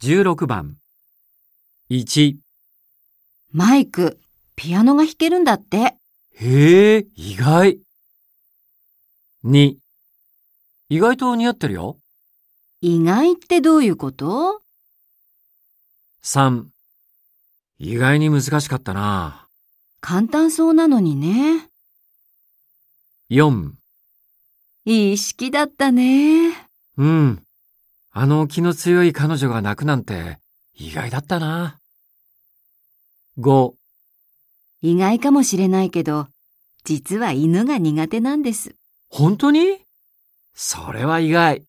16番。1。マイク、ピアノが弾けるんだって。へえ、意外。2。意外と似合ってるよ。意外ってどういうこと？3。意外に難しかったな。簡単そうなのにね。4。いい式だったね。うん。あの気の強い彼女が泣くなんて意外だったな。5。意外かもしれないけど、実は犬が苦手なんです。本当に？それは意外。